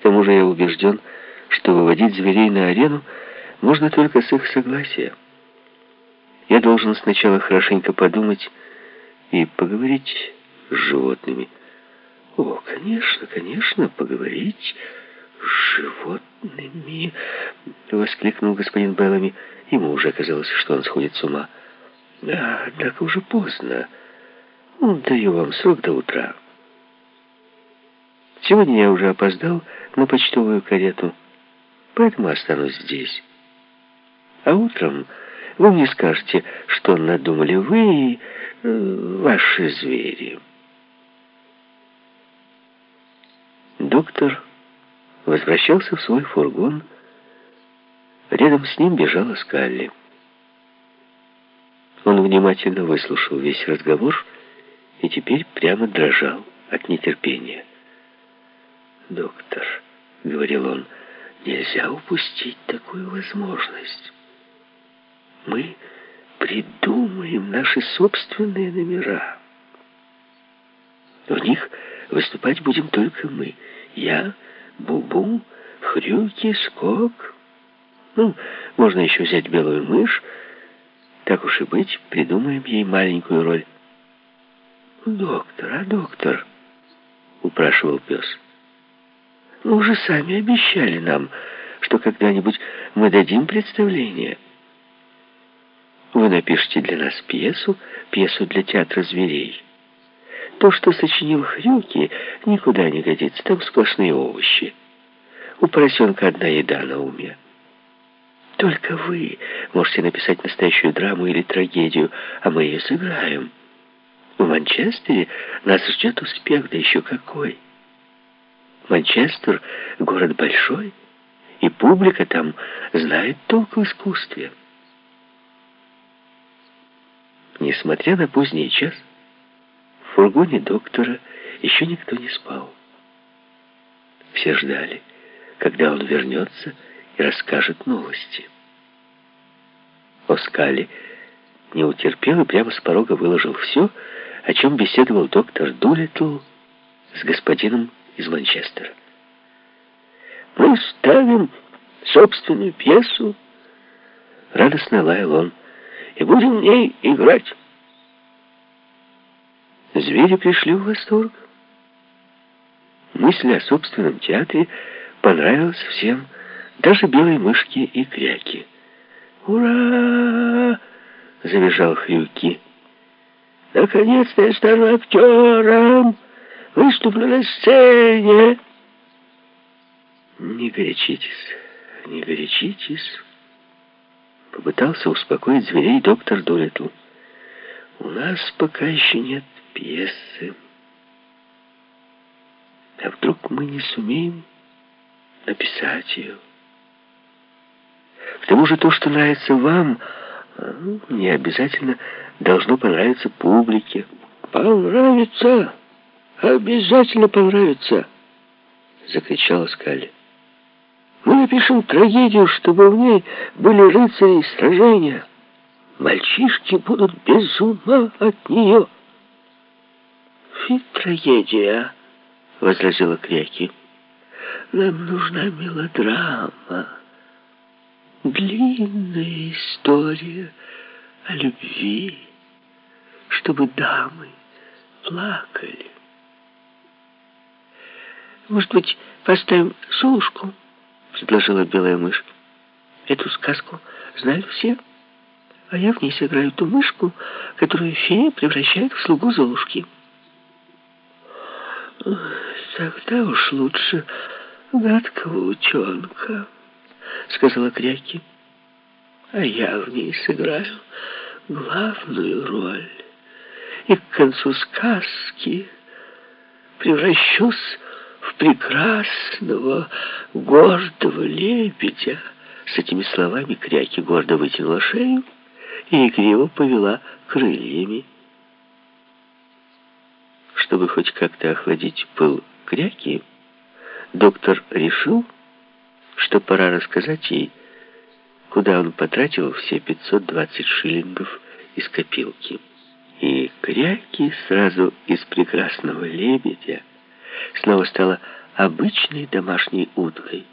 тому же я убежден, что выводить зверей на арену можно только с их согласия. Я должен сначала хорошенько подумать и поговорить с животными. О, конечно, конечно, поговорить с животными, воскликнул господин Беллами. Ему уже казалось, что он сходит с ума. Да, однако уже поздно. Ну, даю вам срок до утра. Сегодня я уже опоздал на почтовую карету, поэтому останусь здесь. А утром вы мне скажете, что надумали вы и э, ваши звери. Доктор возвращался в свой фургон. Рядом с ним бежала Скалли. Он внимательно выслушал весь разговор и теперь прямо дрожал от нетерпения. «Доктор», — говорил он, — «нельзя упустить такую возможность. Мы придумаем наши собственные номера. В них выступать будем только мы. Я, Бубу, Хрюки, Скок. Ну, можно еще взять белую мышь. Так уж и быть, придумаем ей маленькую роль». «Доктор, а доктор?» — упрашивал пес. Вы уже сами обещали нам, что когда-нибудь мы дадим представление. Вы напишите для нас пьесу, пьесу для театра зверей. То, что сочинил Хрюки, никуда не годится, там сплошные овощи. У поросенка одна еда на уме. Только вы можете написать настоящую драму или трагедию, а мы ее сыграем. В Манчестере нас ждет успех, да еще какой. Манчестер — город большой, и публика там знает толк в искусстве. Несмотря на поздний час, в фургоне доктора еще никто не спал. Все ждали, когда он вернется и расскажет новости. Оскали не утерпел и прямо с порога выложил все, о чем беседовал доктор Дулитл с господином из Манчестера. «Мы ставим собственную пьесу», — радостно лаял он, — «и будем в ней играть». Звери пришли в восторг. Мысль о собственном театре понравилась всем, даже белой мышке и кряки. «Ура!» — завизжал Хрюки. «Наконец-то я стану актером!» Выступлю на сцене. Не горячитесь, не горячитесь. Попытался успокоить зверей доктор Дулитл. У нас пока еще нет пьесы. А вдруг мы не сумеем написать ее? К тому же то, что нравится вам, ну, не обязательно должно понравиться публике. Понравится! «Обязательно понравится!» — закричала Скалли. «Мы напишем трагедию, чтобы в ней были рыцари и сражения. Мальчишки будут без ума от нее». «Фи, трагедия!» — возразила Кряки. «Нам нужна мелодрама, длинная история о любви, чтобы дамы плакали». «Может быть, поставим Золушку?» — предложила белая мышь. «Эту сказку знают все, а я в ней сыграю ту мышку, которую фея превращает в слугу Золушки». «Тогда уж лучше гадкого утенка», — сказала Кряки. «А я в ней сыграю главную роль, и к концу сказки превращусь прекрасного, гордого лебедя. С этими словами Кряки гордо вытянула шею и игриво повела крыльями. Чтобы хоть как-то охладить пыл Кряки, доктор решил, что пора рассказать ей, куда он потратил все 520 шиллингов из копилки. И Кряки сразу из прекрасного лебедя снова стала обычной домашней уткой.